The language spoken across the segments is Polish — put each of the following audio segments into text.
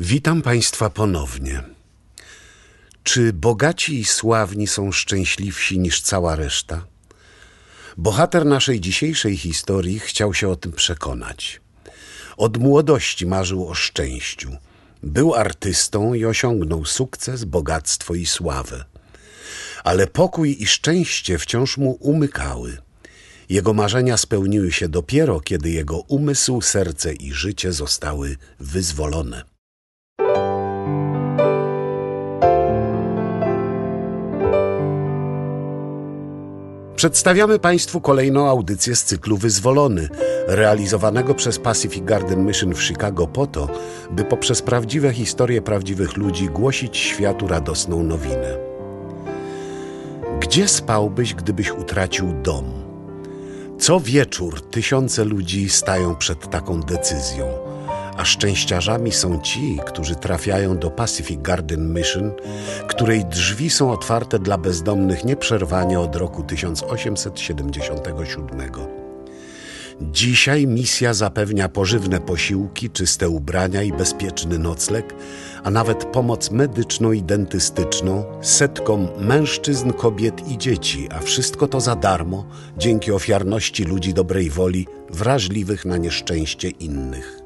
Witam Państwa ponownie. Czy bogaci i sławni są szczęśliwsi niż cała reszta? Bohater naszej dzisiejszej historii chciał się o tym przekonać. Od młodości marzył o szczęściu. Był artystą i osiągnął sukces, bogactwo i sławę. Ale pokój i szczęście wciąż mu umykały. Jego marzenia spełniły się dopiero, kiedy jego umysł, serce i życie zostały wyzwolone. Przedstawiamy Państwu kolejną audycję z cyklu Wyzwolony, realizowanego przez Pacific Garden Mission w Chicago po to, by poprzez prawdziwe historie prawdziwych ludzi głosić światu radosną nowinę. Gdzie spałbyś, gdybyś utracił dom? Co wieczór tysiące ludzi stają przed taką decyzją – a szczęściarzami są ci, którzy trafiają do Pacific Garden Mission, której drzwi są otwarte dla bezdomnych nieprzerwanie od roku 1877. Dzisiaj misja zapewnia pożywne posiłki, czyste ubrania i bezpieczny nocleg, a nawet pomoc medyczną i dentystyczną setkom mężczyzn, kobiet i dzieci, a wszystko to za darmo dzięki ofiarności ludzi dobrej woli, wrażliwych na nieszczęście innych.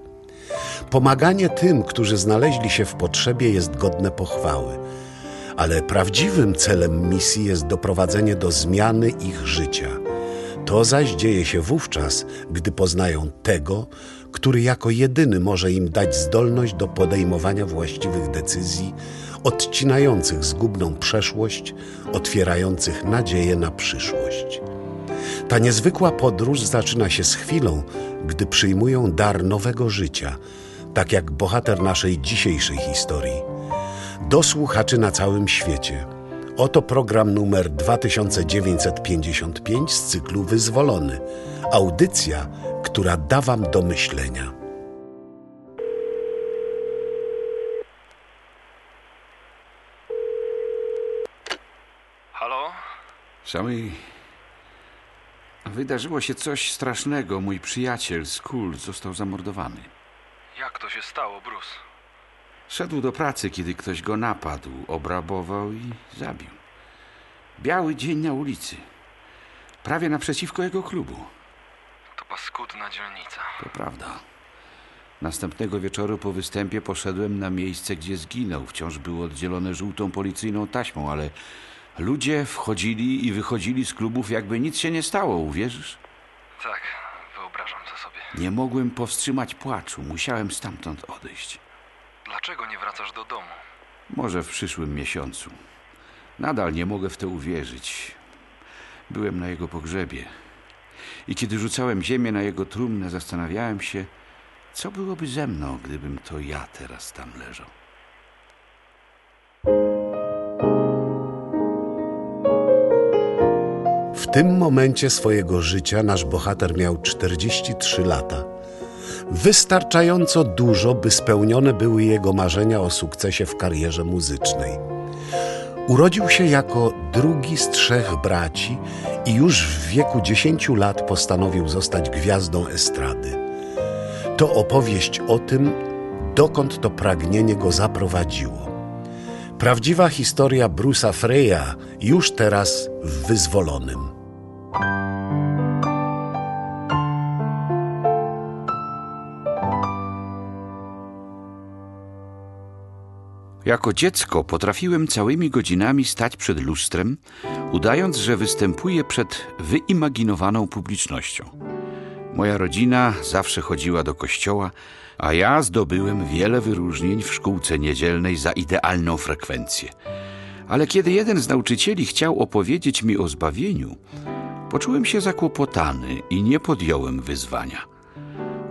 Pomaganie tym, którzy znaleźli się w potrzebie, jest godne pochwały, ale prawdziwym celem misji jest doprowadzenie do zmiany ich życia. To zaś dzieje się wówczas, gdy poznają tego, który jako jedyny może im dać zdolność do podejmowania właściwych decyzji, odcinających zgubną przeszłość, otwierających nadzieję na przyszłość. Ta niezwykła podróż zaczyna się z chwilą, gdy przyjmują dar nowego życia, tak jak bohater naszej dzisiejszej historii. Do słuchaczy na całym świecie. Oto program numer 2955 z cyklu Wyzwolony. Audycja, która da Wam do myślenia. Halo? Sammy, wydarzyło się coś strasznego. Mój przyjaciel Skull został zamordowany. Jak to się stało, Bruce? Szedł do pracy, kiedy ktoś go napadł, obrabował i zabił. Biały dzień na ulicy. Prawie naprzeciwko jego klubu. To paskudna dzielnica. To prawda. Następnego wieczoru po występie poszedłem na miejsce, gdzie zginął. Wciąż było oddzielone żółtą policyjną taśmą, ale ludzie wchodzili i wychodzili z klubów, jakby nic się nie stało, uwierzysz? Tak, wyobrażam to sobie. Nie mogłem powstrzymać płaczu. Musiałem stamtąd odejść. Dlaczego nie wracasz do domu? Może w przyszłym miesiącu. Nadal nie mogę w to uwierzyć. Byłem na jego pogrzebie. I kiedy rzucałem ziemię na jego trumnę, zastanawiałem się, co byłoby ze mną, gdybym to ja teraz tam leżał. Tym momencie swojego życia nasz bohater miał 43 lata. Wystarczająco dużo, by spełnione były jego marzenia o sukcesie w karierze muzycznej. Urodził się jako drugi z trzech braci i już w wieku 10 lat postanowił zostać gwiazdą estrady. To opowieść o tym, dokąd to pragnienie go zaprowadziło. Prawdziwa historia Bruce'a Freya już teraz w Wyzwolonym. Jako dziecko potrafiłem całymi godzinami stać przed lustrem, udając, że występuję przed wyimaginowaną publicznością. Moja rodzina zawsze chodziła do kościoła, a ja zdobyłem wiele wyróżnień w szkółce niedzielnej za idealną frekwencję. Ale kiedy jeden z nauczycieli chciał opowiedzieć mi o zbawieniu, poczułem się zakłopotany i nie podjąłem wyzwania.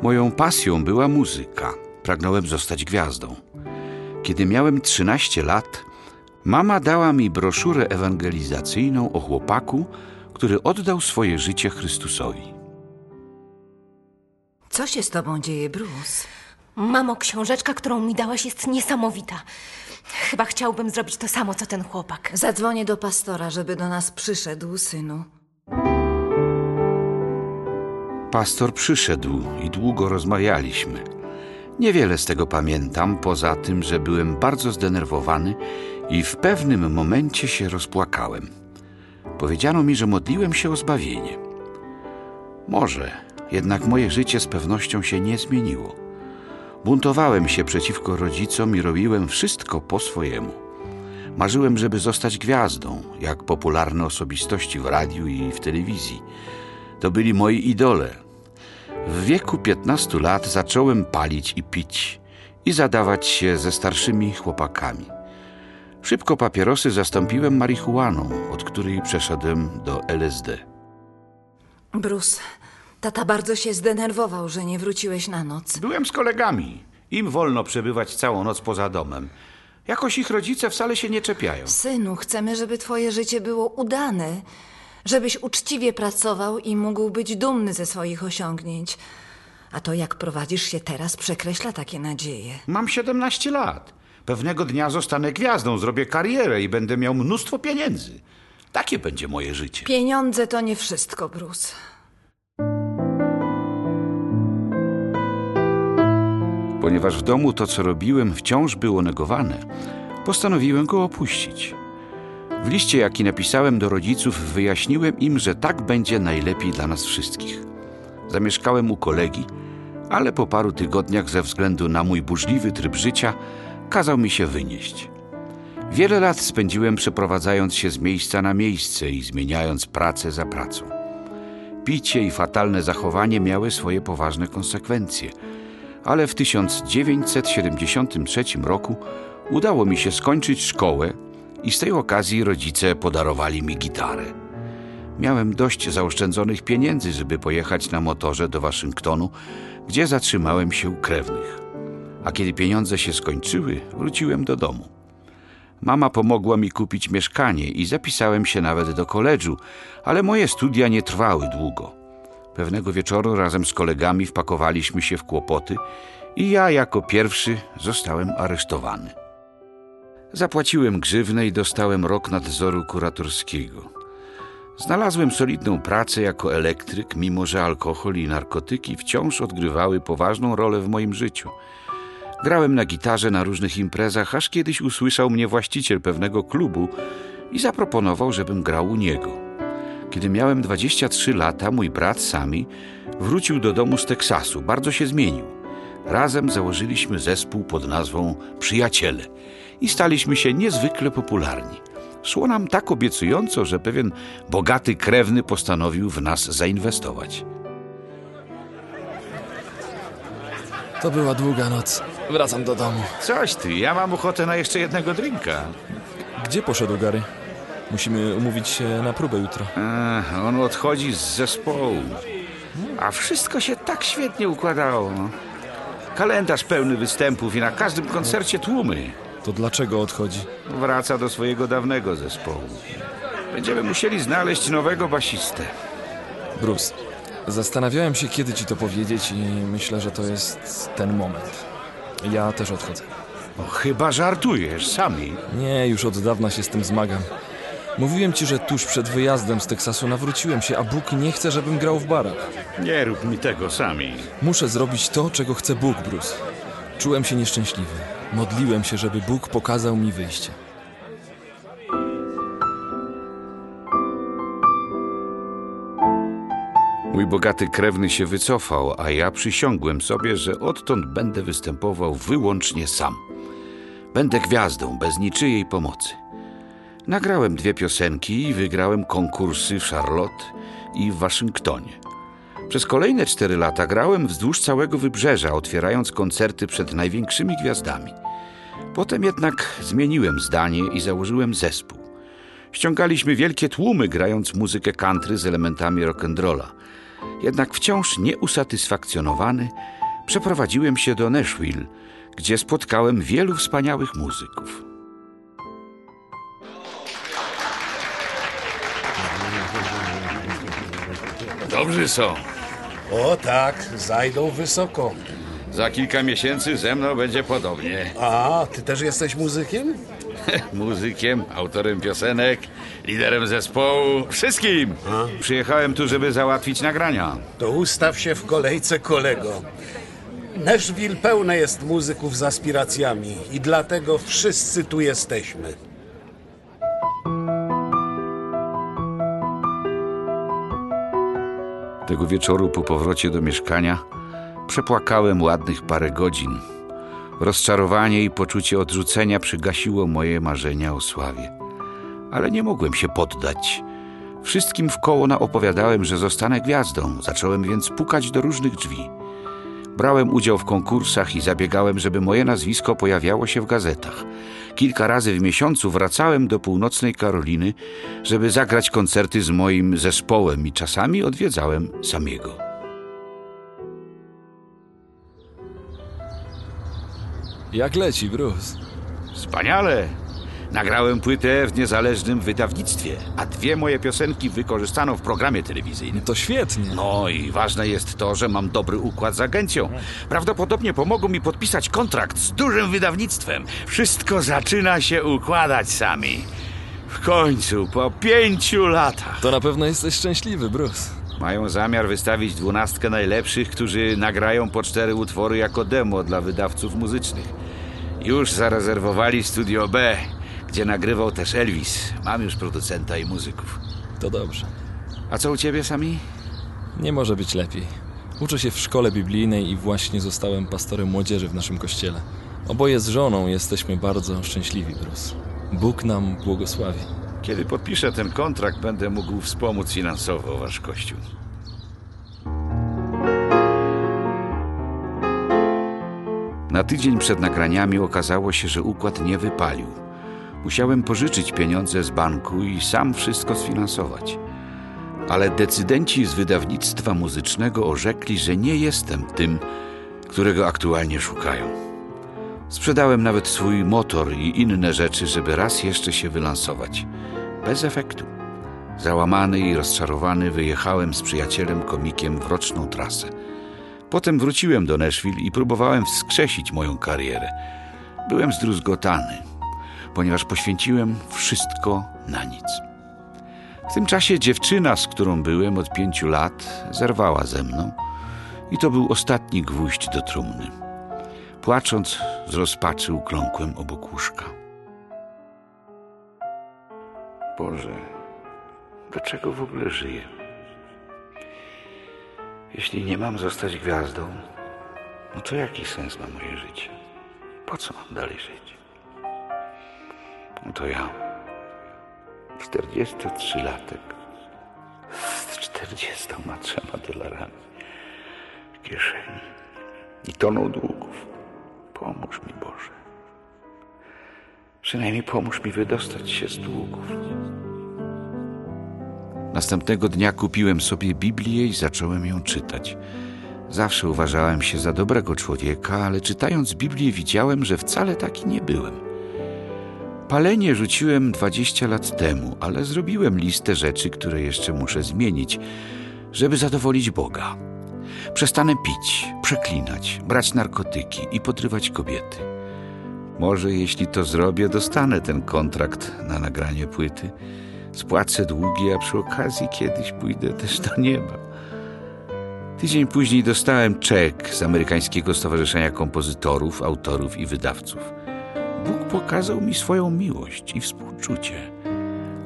Moją pasją była muzyka. Pragnąłem zostać gwiazdą. Kiedy miałem 13 lat, mama dała mi broszurę ewangelizacyjną o chłopaku, który oddał swoje życie Chrystusowi. Co się z tobą dzieje, Bruce? Mamo, książeczka, którą mi dałaś, jest niesamowita. Chyba chciałbym zrobić to samo, co ten chłopak. Zadzwonię do pastora, żeby do nas przyszedł, synu. Pastor przyszedł i długo rozmawialiśmy. Niewiele z tego pamiętam, poza tym, że byłem bardzo zdenerwowany i w pewnym momencie się rozpłakałem. Powiedziano mi, że modliłem się o zbawienie. Może, jednak moje życie z pewnością się nie zmieniło. Buntowałem się przeciwko rodzicom i robiłem wszystko po swojemu. Marzyłem, żeby zostać gwiazdą, jak popularne osobistości w radiu i w telewizji. To byli moi idole. W wieku 15 lat zacząłem palić i pić i zadawać się ze starszymi chłopakami. Szybko papierosy zastąpiłem marihuaną, od której przeszedłem do LSD. Bruce, tata bardzo się zdenerwował, że nie wróciłeś na noc. Byłem z kolegami. Im wolno przebywać całą noc poza domem. Jakoś ich rodzice wcale się nie czepiają. Synu, chcemy, żeby twoje życie było udane. Żebyś uczciwie pracował i mógł być dumny ze swoich osiągnięć. A to, jak prowadzisz się teraz, przekreśla takie nadzieje. Mam 17 lat. Pewnego dnia zostanę gwiazdą, zrobię karierę i będę miał mnóstwo pieniędzy. Takie będzie moje życie. Pieniądze to nie wszystko, Bruce. Ponieważ w domu to, co robiłem, wciąż było negowane, postanowiłem go opuścić. W liście, jaki napisałem do rodziców, wyjaśniłem im, że tak będzie najlepiej dla nas wszystkich. Zamieszkałem u kolegi, ale po paru tygodniach, ze względu na mój burzliwy tryb życia, kazał mi się wynieść. Wiele lat spędziłem przeprowadzając się z miejsca na miejsce i zmieniając pracę za pracą. Picie i fatalne zachowanie miały swoje poważne konsekwencje, ale w 1973 roku udało mi się skończyć szkołę i z tej okazji rodzice podarowali mi gitarę. Miałem dość zaoszczędzonych pieniędzy, żeby pojechać na motorze do Waszyngtonu, gdzie zatrzymałem się u krewnych. A kiedy pieniądze się skończyły, wróciłem do domu. Mama pomogła mi kupić mieszkanie i zapisałem się nawet do koledżu, ale moje studia nie trwały długo. Pewnego wieczoru razem z kolegami wpakowaliśmy się w kłopoty i ja jako pierwszy zostałem aresztowany. Zapłaciłem grzywnę i dostałem rok nadzoru kuratorskiego. Znalazłem solidną pracę jako elektryk, mimo że alkohol i narkotyki wciąż odgrywały poważną rolę w moim życiu. Grałem na gitarze na różnych imprezach, aż kiedyś usłyszał mnie właściciel pewnego klubu i zaproponował, żebym grał u niego. Kiedy miałem 23 lata, mój brat Sami wrócił do domu z Teksasu. Bardzo się zmienił. Razem założyliśmy zespół pod nazwą Przyjaciele i staliśmy się niezwykle popularni. Szło nam tak obiecująco, że pewien bogaty krewny postanowił w nas zainwestować. To była długa noc. Wracam do domu. Coś ty, ja mam ochotę na jeszcze jednego drinka. Gdzie poszedł Gary? Musimy umówić się na próbę jutro. Ech, on odchodzi z zespołu. A wszystko się tak świetnie układało. no. Kalendarz pełny występów i na każdym koncercie tłumy. To dlaczego odchodzi? Wraca do swojego dawnego zespołu. Będziemy musieli znaleźć nowego basistę. Bruce, zastanawiałem się, kiedy ci to powiedzieć i myślę, że to jest ten moment. Ja też odchodzę. Chyba żartujesz, sami. Nie, już od dawna się z tym zmagam. Mówiłem ci, że tuż przed wyjazdem z Teksasu nawróciłem się, a Bóg nie chce, żebym grał w barach. Nie rób mi tego sami. Muszę zrobić to, czego chce Bóg, Bruce. Czułem się nieszczęśliwy. Modliłem się, żeby Bóg pokazał mi wyjście. Mój bogaty krewny się wycofał, a ja przysiągłem sobie, że odtąd będę występował wyłącznie sam. Będę gwiazdą, bez niczyjej pomocy. Nagrałem dwie piosenki i wygrałem konkursy w Charlotte i w Waszyngtonie. Przez kolejne cztery lata grałem wzdłuż całego wybrzeża, otwierając koncerty przed największymi gwiazdami. Potem jednak zmieniłem zdanie i założyłem zespół. Ściągaliśmy wielkie tłumy, grając muzykę country z elementami rock'n'rolla. Jednak wciąż nieusatysfakcjonowany, przeprowadziłem się do Nashville, gdzie spotkałem wielu wspaniałych muzyków. Dobrzy są. O tak, zajdą wysoko. Za kilka miesięcy ze mną będzie podobnie. A, ty też jesteś muzykiem? Muzykiem, autorem piosenek, liderem zespołu, wszystkim. Przyjechałem tu, żeby załatwić nagrania. To ustaw się w kolejce kolego. Nashville pełne jest muzyków z aspiracjami i dlatego wszyscy tu jesteśmy. Tego wieczoru po powrocie do mieszkania przepłakałem ładnych parę godzin. Rozczarowanie i poczucie odrzucenia przygasiło moje marzenia o sławie. Ale nie mogłem się poddać. Wszystkim w koło naopowiadałem, że zostanę gwiazdą. Zacząłem więc pukać do różnych drzwi. Brałem udział w konkursach i zabiegałem, żeby moje nazwisko pojawiało się w gazetach. Kilka razy w miesiącu wracałem do północnej Karoliny, żeby zagrać koncerty z moim zespołem i czasami odwiedzałem samego. Jak leci, Bruce? Wspaniale! Nagrałem płytę w niezależnym wydawnictwie, a dwie moje piosenki wykorzystano w programie telewizyjnym. To świetnie. No i ważne jest to, że mam dobry układ z agencją. Prawdopodobnie pomogą mi podpisać kontrakt z dużym wydawnictwem. Wszystko zaczyna się układać sami. W końcu, po pięciu latach. To na pewno jesteś szczęśliwy, Bruce. Mają zamiar wystawić dwunastkę najlepszych, którzy nagrają po cztery utwory jako demo dla wydawców muzycznych. Już zarezerwowali studio B, gdzie nagrywał też Elvis. Mam już producenta i muzyków. To dobrze. A co u ciebie, Sami? Nie może być lepiej. Uczę się w szkole biblijnej i właśnie zostałem pastorem młodzieży w naszym kościele. Oboje z żoną jesteśmy bardzo szczęśliwi, Bruce. Bóg nam błogosławi. Kiedy podpiszę ten kontrakt, będę mógł wspomóc finansowo wasz kościół. Na tydzień przed nagraniami okazało się, że układ nie wypalił. Musiałem pożyczyć pieniądze z banku i sam wszystko sfinansować. Ale decydenci z wydawnictwa muzycznego orzekli, że nie jestem tym, którego aktualnie szukają. Sprzedałem nawet swój motor i inne rzeczy, żeby raz jeszcze się wylansować. Bez efektu. Załamany i rozczarowany wyjechałem z przyjacielem komikiem w roczną trasę. Potem wróciłem do Nashville i próbowałem wskrzesić moją karierę. Byłem zdruzgotany, ponieważ poświęciłem wszystko na nic. W tym czasie dziewczyna, z którą byłem od pięciu lat, zerwała ze mną i to był ostatni gwóźdź do trumny. Płacząc z rozpaczy ukląkłem obok łóżka. Boże, dlaczego w ogóle żyję? Jeśli nie mam zostać gwiazdą, no to jaki sens ma moje życie? Po co mam dalej żyć? To ja, 43-latek, z 43 dolarami w kieszeni i toną długów. Pomóż mi, Boże. Przynajmniej pomóż mi wydostać się z długów. Następnego dnia kupiłem sobie Biblię i zacząłem ją czytać. Zawsze uważałem się za dobrego człowieka, ale czytając Biblię widziałem, że wcale taki nie byłem. Palenie rzuciłem 20 lat temu, ale zrobiłem listę rzeczy, które jeszcze muszę zmienić, żeby zadowolić Boga. Przestanę pić, przeklinać, brać narkotyki i podrywać kobiety. Może jeśli to zrobię, dostanę ten kontrakt na nagranie płyty. Spłacę długi, a przy okazji kiedyś pójdę też do nieba. Tydzień później dostałem czek z Amerykańskiego Stowarzyszenia Kompozytorów, Autorów i Wydawców. Bóg pokazał mi swoją miłość i współczucie,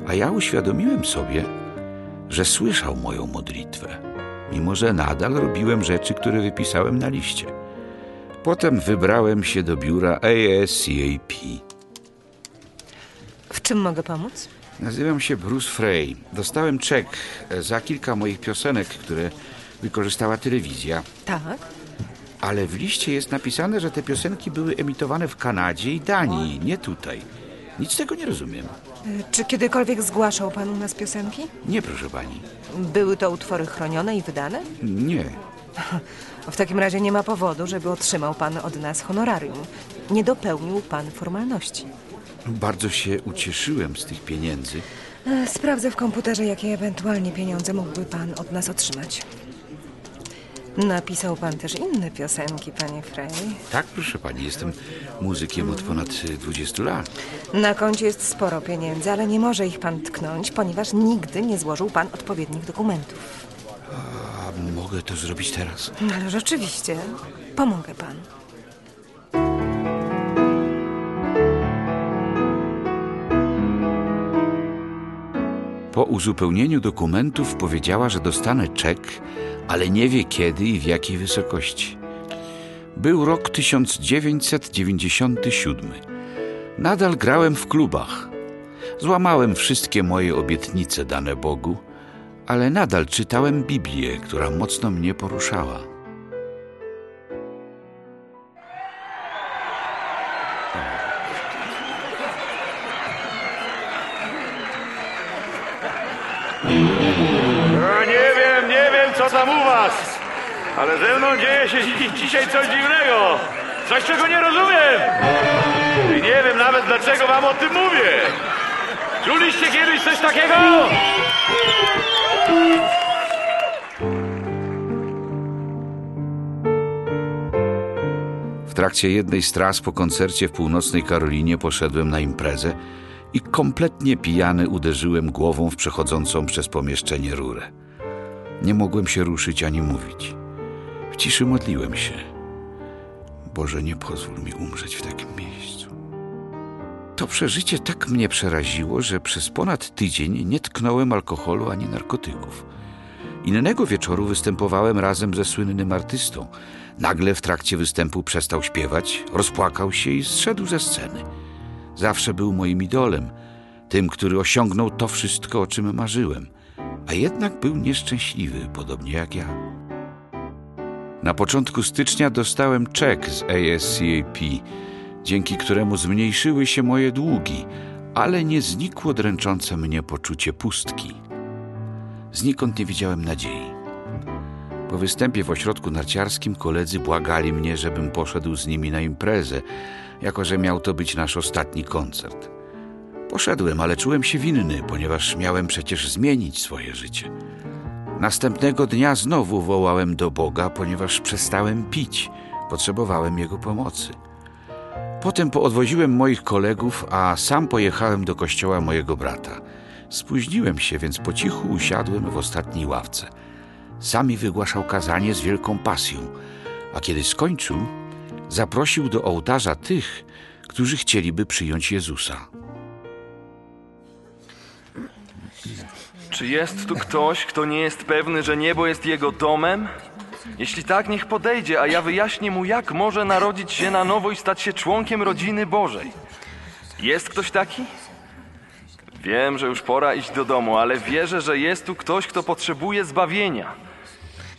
a ja uświadomiłem sobie, że słyszał moją modlitwę, mimo że nadal robiłem rzeczy, które wypisałem na liście. Potem wybrałem się do biura ASCAP. W czym mogę pomóc? Nazywam się Bruce Frey. Dostałem czek za kilka moich piosenek, które wykorzystała telewizja, Tak. Ale w liście jest napisane, że te piosenki były emitowane w Kanadzie i Danii, nie tutaj. Nic tego nie rozumiem. Y, Czy kiedykolwiek zgłaszał pan u nas piosenki? Nie, proszę pani. Były to utwory chronione i wydane? Nie. W takim razie nie ma powodu, żeby otrzymał pan od nas honorarium. Nie dopełnił pan formalności. Bardzo się ucieszyłem z tych pieniędzy. E, Sprawdzę w komputerze, jakie ewentualnie pieniądze mógłby pan od nas otrzymać. Napisał pan też inne piosenki, panie Frey. Tak, proszę pani, jestem muzykiem od ponad y, 20 lat. Na koncie jest sporo pieniędzy, ale nie może ich pan tknąć, ponieważ nigdy nie złożył pan odpowiednich dokumentów. A mogę to zrobić teraz? No ale rzeczywiście, pomogę panu. Uzupełnieniu dokumentów powiedziała, że dostanę czek, ale nie wie kiedy i w jakiej wysokości. Był rok 1997. Nadal grałem w klubach. Złamałem wszystkie moje obietnice dane Bogu, ale nadal czytałem Biblię, która mocno mnie poruszała. Tam u was, ale ze mną dzieje się dzi- dzisiaj coś dziwnego. Coś, czego nie rozumiem. I nie wiem nawet dlaczego wam o tym mówię. Czuliście kiedyś coś takiego? W trakcie jednej z tras po koncercie w północnej Karolinie poszedłem na imprezę i kompletnie pijany uderzyłem głową w przechodzącą przez pomieszczenie rurę. Nie mogłem się ruszyć ani mówić. W ciszy modliłem się. Boże, nie pozwól mi umrzeć w takim miejscu. To przeżycie tak mnie przeraziło, że przez ponad tydzień nie tknąłem alkoholu ani narkotyków. Innego wieczoru występowałem razem ze słynnym artystą. Nagle w trakcie występu przestał śpiewać, rozpłakał się i zszedł ze sceny. Zawsze był moim idolem, tym, który osiągnął to wszystko, o czym marzyłem, a jednak był nieszczęśliwy, podobnie jak ja. Na początku stycznia dostałem czek z ASCAP, dzięki któremu zmniejszyły się moje długi, ale nie znikło dręczące mnie poczucie pustki. Znikąd nie widziałem nadziei. Po występie w ośrodku narciarskim koledzy błagali mnie, żebym poszedł z nimi na imprezę, jako że miał to być nasz ostatni koncert. Poszedłem, ale czułem się winny, ponieważ miałem przecież zmienić swoje życie. Następnego dnia znowu wołałem do Boga, ponieważ przestałem pić. Potrzebowałem Jego pomocy. Potem poodwoziłem moich kolegów, a sam pojechałem do kościoła mojego brata. Spóźniłem się, więc po cichu usiadłem w ostatniej ławce. Sami wygłaszał kazanie z wielką pasją, a kiedy skończył, zaprosił do ołtarza tych, którzy chcieliby przyjąć Jezusa. Czy jest tu ktoś, kto nie jest pewny, że niebo jest jego domem? Jeśli tak, niech podejdzie, a ja wyjaśnię mu, jak może narodzić się na nowo i stać się członkiem rodziny Bożej. Jest ktoś taki? Wiem, że już pora iść do domu, ale wierzę, że jest tu ktoś, kto potrzebuje zbawienia.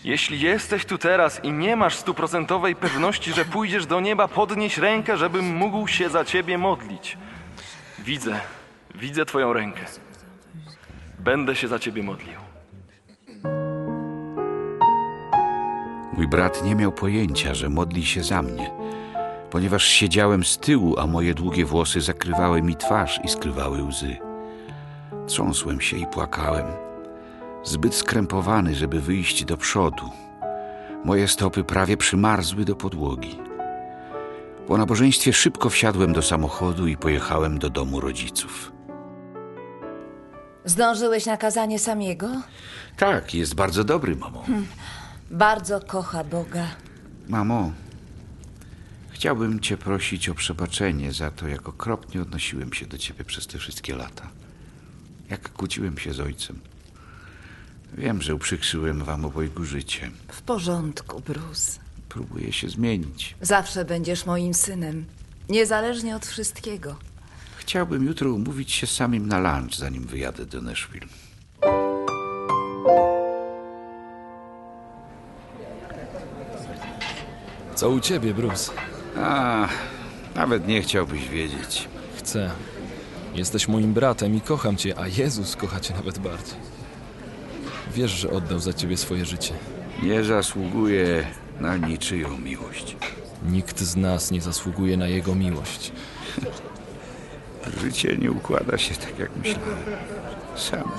Jeśli jesteś tu teraz i nie masz stuprocentowej pewności, że pójdziesz do nieba, podnieś rękę, żebym mógł się za ciebie modlić. Widzę, widzę twoją rękę. Będę się za ciebie modlił. Mój brat nie miał pojęcia, że modli się za mnie, ponieważ siedziałem z tyłu, a moje długie włosy zakrywały mi twarz i skrywały łzy. Trząsłem się i płakałem, zbyt skrępowany, żeby wyjść do przodu. Moje stopy prawie przymarzły do podłogi. Po nabożeństwie szybko wsiadłem do samochodu i pojechałem do domu rodziców. Zdążyłeś na kazanie samiego? Tak, jest bardzo dobry, mamo. Bardzo kocha Boga. Mamo, chciałbym Cię prosić o przebaczenie za to, jak okropnie odnosiłem się do Ciebie przez te wszystkie lata. Jak kłóciłem się z ojcem. Wiem, że uprzykrzyłem Wam obojgu życie. W porządku, Bruce. Próbuję się zmienić. Zawsze będziesz moim synem. Niezależnie od wszystkiego. Chciałbym jutro umówić się z samym na lunch, zanim wyjadę do Nashville. Co u ciebie, Bruce? A, nawet nie chciałbyś wiedzieć. Chcę. Jesteś moim bratem i kocham cię, a Jezus kocha cię nawet bardziej. Wiesz, że oddał za ciebie swoje życie. Nie zasługuję na niczyją miłość. Nikt z nas nie zasługuje na jego miłość. Życie nie układa się tak, jak myślałem. Sam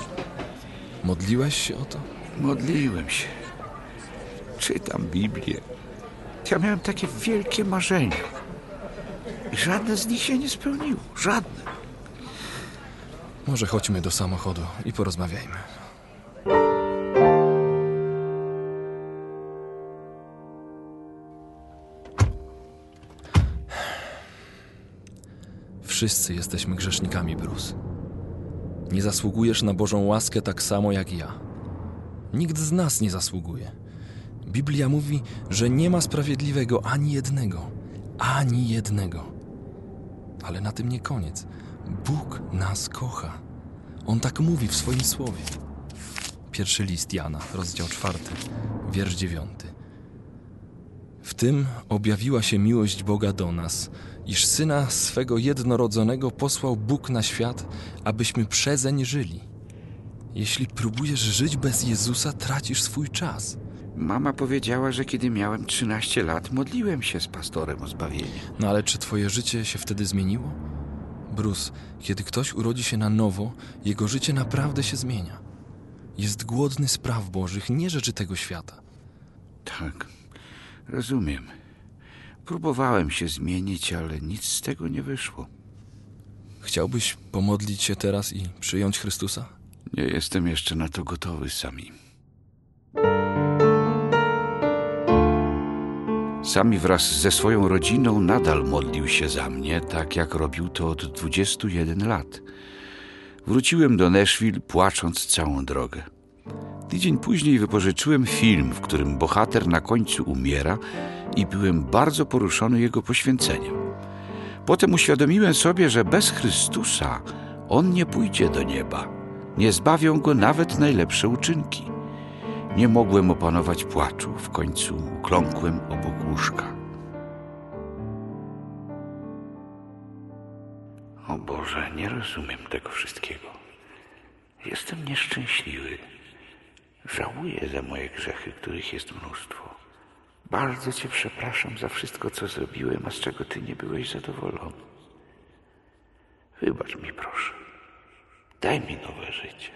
Modliłeś się o to? Modliłem się. Czytam Biblię. Ja miałem takie wielkie marzenia. I żadne z nich się nie spełniło. Żadne. Może chodźmy do samochodu i porozmawiajmy. Wszyscy jesteśmy grzesznikami, Bruce. Nie zasługujesz na Bożą łaskę tak samo jak ja. Nikt z nas nie zasługuje. Biblia mówi, że nie ma sprawiedliwego ani jednego, ani jednego. Ale na tym nie koniec. Bóg nas kocha. On tak mówi w swoim słowie. Pierwszy list Jana, rozdział czwarty, wiersz dziewiąty. W tym objawiła się miłość Boga do nas, iż Syna swego jednorodzonego posłał Bóg na świat, abyśmy przezeń żyli. Jeśli próbujesz żyć bez Jezusa, tracisz swój czas. Mama powiedziała, że kiedy miałem 13 lat, modliłem się z pastorem o zbawienie. No ale czy twoje życie się wtedy zmieniło? Bruce, kiedy ktoś urodzi się na nowo, jego życie naprawdę się zmienia. Jest głodny spraw Bożych, nie rzeczy tego świata. Tak, rozumiem. Próbowałem się zmienić, ale nic z tego nie wyszło. Chciałbyś pomodlić się teraz i przyjąć Chrystusa? Nie jestem jeszcze na to gotowy sami. Sami wraz ze swoją rodziną nadal modlił się za mnie, tak jak robił to od 21 lat. Wróciłem do Nashville płacząc całą drogę. Tydzień później wypożyczyłem film, w którym bohater na końcu umiera i byłem bardzo poruszony jego poświęceniem. Potem uświadomiłem sobie, że bez Chrystusa on nie pójdzie do nieba. Nie zbawią go nawet najlepsze uczynki. Nie mogłem opanować płaczu, w końcu ukląkłem obok łóżka. O Boże, nie rozumiem tego wszystkiego. Jestem nieszczęśliwy. Żałuję za moje grzechy, których jest mnóstwo. Bardzo Cię przepraszam za wszystko, co zrobiłem, a z czego Ty nie byłeś zadowolony. Wybacz mi, proszę. Daj mi nowe życie.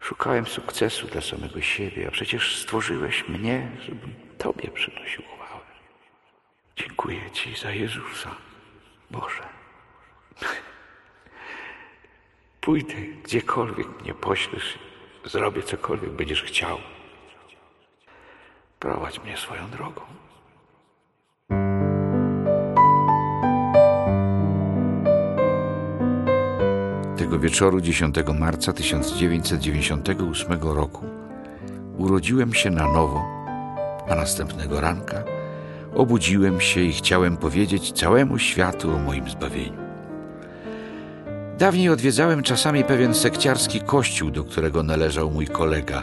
Szukałem sukcesu dla samego siebie, a przecież stworzyłeś mnie, żebym Tobie przynosił chwałę. Dziękuję Ci za Jezusa, Boże. Pójdę gdziekolwiek mnie poślesz, zrobię cokolwiek będziesz chciał. Prowadź mnie swoją drogą. Tego wieczoru 10 marca 1998 roku urodziłem się na nowo, a następnego ranka obudziłem się i chciałem powiedzieć całemu światu o moim zbawieniu. Dawniej odwiedzałem czasami pewien sekciarski kościół, do którego należał mój kolega.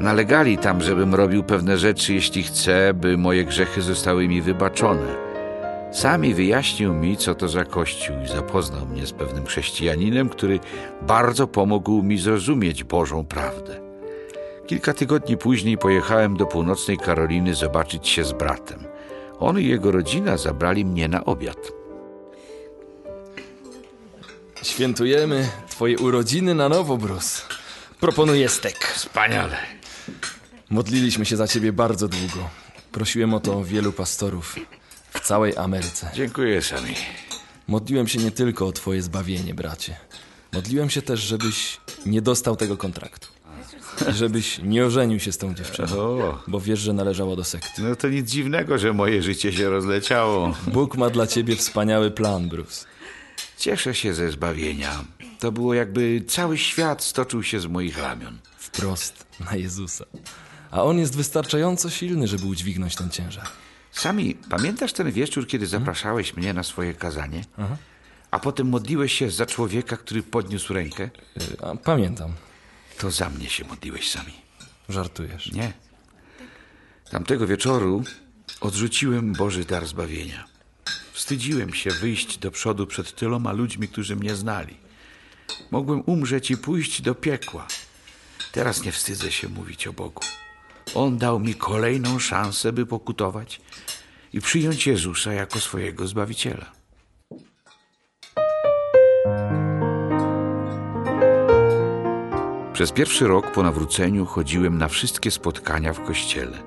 Nalegali tam, żebym robił pewne rzeczy, jeśli chcę, by moje grzechy zostały mi wybaczone. Sami wyjaśnił mi, co to za kościół i zapoznał mnie z pewnym chrześcijaninem, który bardzo pomógł mi zrozumieć Bożą prawdę. Kilka tygodni później pojechałem do północnej Karoliny zobaczyć się z bratem. On i jego rodzina zabrali mnie na obiad. Świętujemy twoje urodziny na nowo, Bruce. Proponuję stek. Wspaniale. Modliliśmy się za ciebie bardzo długo. Prosiłem o to wielu pastorów w całej Ameryce. Dziękuję, Sami. Modliłem się nie tylko o twoje zbawienie, bracie. Modliłem się też, żebyś nie dostał tego kontraktu. I żebyś nie ożenił się z tą dziewczyną, O. bo wiesz, że należała do sekty. No to nic dziwnego, że moje życie się rozleciało. Bóg ma dla ciebie wspaniały plan, Bruce. Cieszę się ze zbawienia. To było jakby cały świat stoczył się z moich ramion. Wprost na Jezusa. A On jest wystarczająco silny, żeby udźwignąć ten ciężar. Sami, pamiętasz ten wieczór, kiedy zapraszałeś mnie na swoje kazanie? A potem modliłeś się za człowieka, który podniósł rękę? Pamiętam. To za mnie się modliłeś sami. Żartujesz. Nie. Tamtego wieczoru odrzuciłem Boży dar zbawienia. Wstydziłem się wyjść do przodu przed tyloma ludźmi, którzy mnie znali. Mogłem umrzeć i pójść do piekła. Teraz nie wstydzę się mówić o Bogu. On dał mi kolejną szansę, by pokutować i przyjąć Jezusa jako swojego Zbawiciela. Przez pierwszy rok po nawróceniu chodziłem na wszystkie spotkania w kościele.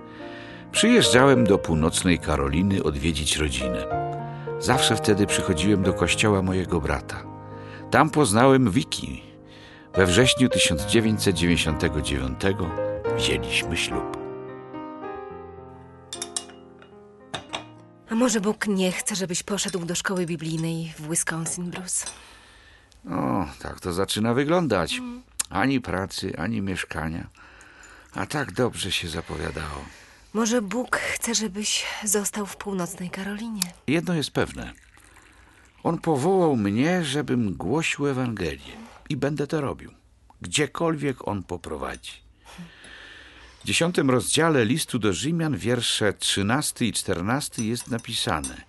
Przyjeżdżałem do północnej Karoliny odwiedzić rodzinę. Zawsze wtedy przychodziłem do kościoła mojego brata. Tam poznałem Wiki. We wrześniu 1999 wzięliśmy ślub. A może Bóg nie chce, żebyś poszedł do szkoły biblijnej w Wisconsin, Bruce? O, tak to zaczyna wyglądać. Ani pracy, ani mieszkania. A tak dobrze się zapowiadało. Może Bóg chce, żebyś został w północnej Karolinie? Jedno jest pewne. On powołał mnie, żebym głosił Ewangelię. I będę to robił. Gdziekolwiek on poprowadzi. W dziesiątym rozdziale listu do Rzymian, wiersze 13 i 14 jest napisane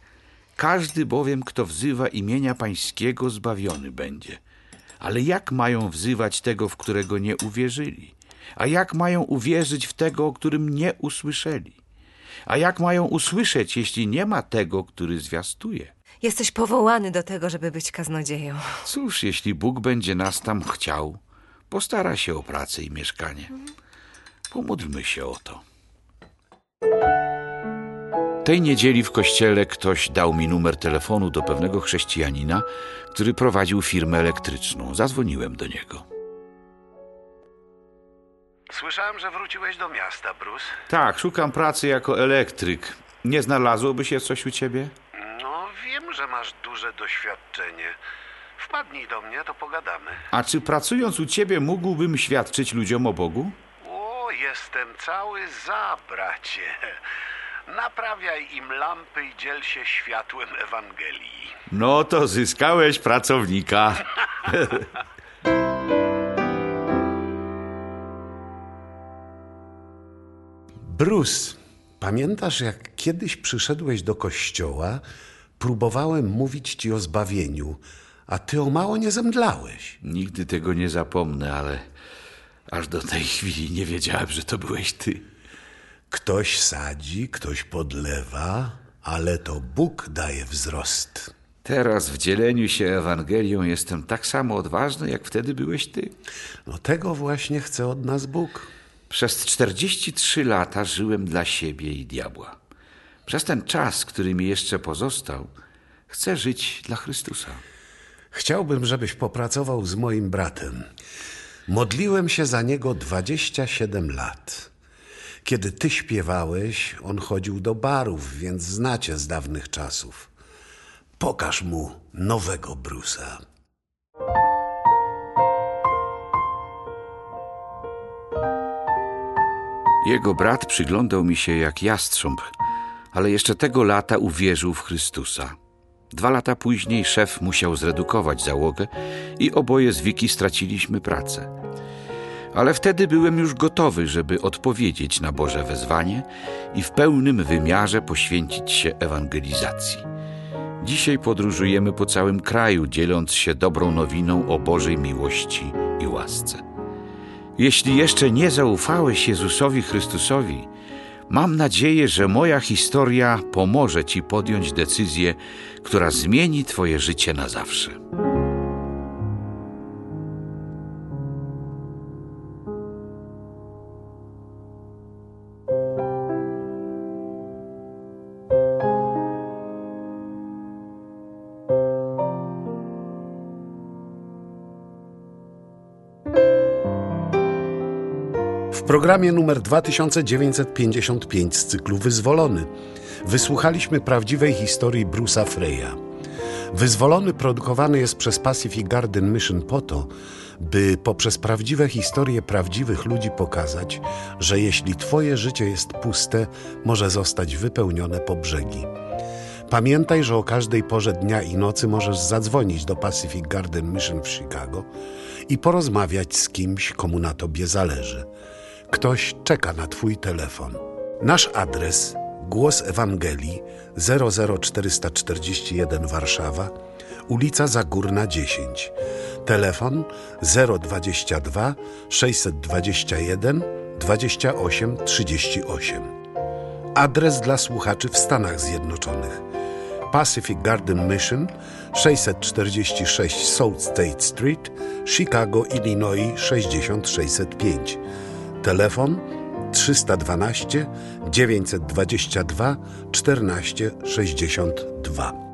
Każdy bowiem, kto wzywa imienia pańskiego, zbawiony będzie. Ale jak mają wzywać tego, w którego nie uwierzyli? A jak mają uwierzyć w tego, o którym nie usłyszeli? A jak mają usłyszeć, jeśli nie ma tego, który zwiastuje? Jesteś powołany do tego, żeby być kaznodzieją. Cóż, jeśli Bóg będzie nas tam chciał, postara się o pracę i mieszkanie. Pomódlmy się o to. Tej niedzieli w kościele ktoś dał mi numer telefonu do pewnego chrześcijanina, który prowadził firmę elektryczną. Zadzwoniłem do niego. Słyszałem, że wróciłeś do miasta, Bruce. Tak, szukam pracy jako elektryk. Nie znalazłoby się coś u ciebie? Wiem, że masz duże doświadczenie. Wpadnij do mnie, to pogadamy. A czy pracując u ciebie mógłbym świadczyć ludziom o Bogu? O, jestem cały za, bracie. Naprawiaj im lampy i dziel się światłem Ewangelii. No to zyskałeś pracownika. Bruce, pamiętasz jak kiedyś przyszedłeś do kościoła, próbowałem mówić ci o zbawieniu, a ty o mało nie zemdlałeś. Nigdy tego nie zapomnę, ale aż do tej chwili nie wiedziałem, że to byłeś ty. Ktoś sadzi, ktoś podlewa, ale to Bóg daje wzrost. Teraz w dzieleniu się Ewangelią jestem tak samo odważny, jak wtedy byłeś ty. No tego właśnie chce od nas Bóg. Przez 43 lata żyłem dla siebie i diabła. Przez ten czas, który mi jeszcze pozostał, chcę żyć dla Chrystusa. Chciałbym, żebyś popracował z moim bratem. Modliłem się za niego 27 lat. Kiedy ty śpiewałeś, on chodził do barów, więc znacie z dawnych czasów. Pokaż mu nowego Brusa. Jego brat przyglądał mi się jak jastrząb, ale jeszcze tego lata uwierzył w Chrystusa. Dwa lata później szef musiał zredukować załogę i oboje z Wiki straciliśmy pracę. Ale wtedy byłem już gotowy, żeby odpowiedzieć na Boże wezwanie i w pełnym wymiarze poświęcić się ewangelizacji. Dzisiaj podróżujemy po całym kraju, dzieląc się dobrą nowiną o Bożej miłości i łasce. Jeśli jeszcze nie zaufałeś Jezusowi Chrystusowi, mam nadzieję, że moja historia pomoże Ci podjąć decyzję, która zmieni Twoje życie na zawsze. Programie numer 2955 z cyklu Wyzwolony wysłuchaliśmy prawdziwej historii Bruce'a Freya. Wyzwolony produkowany jest przez Pacific Garden Mission po to, by poprzez prawdziwe historie prawdziwych ludzi pokazać, że jeśli Twoje życie jest puste, może zostać wypełnione po brzegi. Pamiętaj, że o każdej porze dnia i nocy możesz zadzwonić do Pacific Garden Mission w Chicago i porozmawiać z kimś, komu na Tobie zależy. Ktoś czeka na Twój telefon. Nasz adres Głos Ewangelii 00441 Warszawa, ulica Zagórna 10. Telefon 022 621 28 38. Adres dla słuchaczy w Stanach Zjednoczonych. Pacific Garden Mission 646 South State Street, Chicago, Illinois 60605. Telefon 312 922 1462.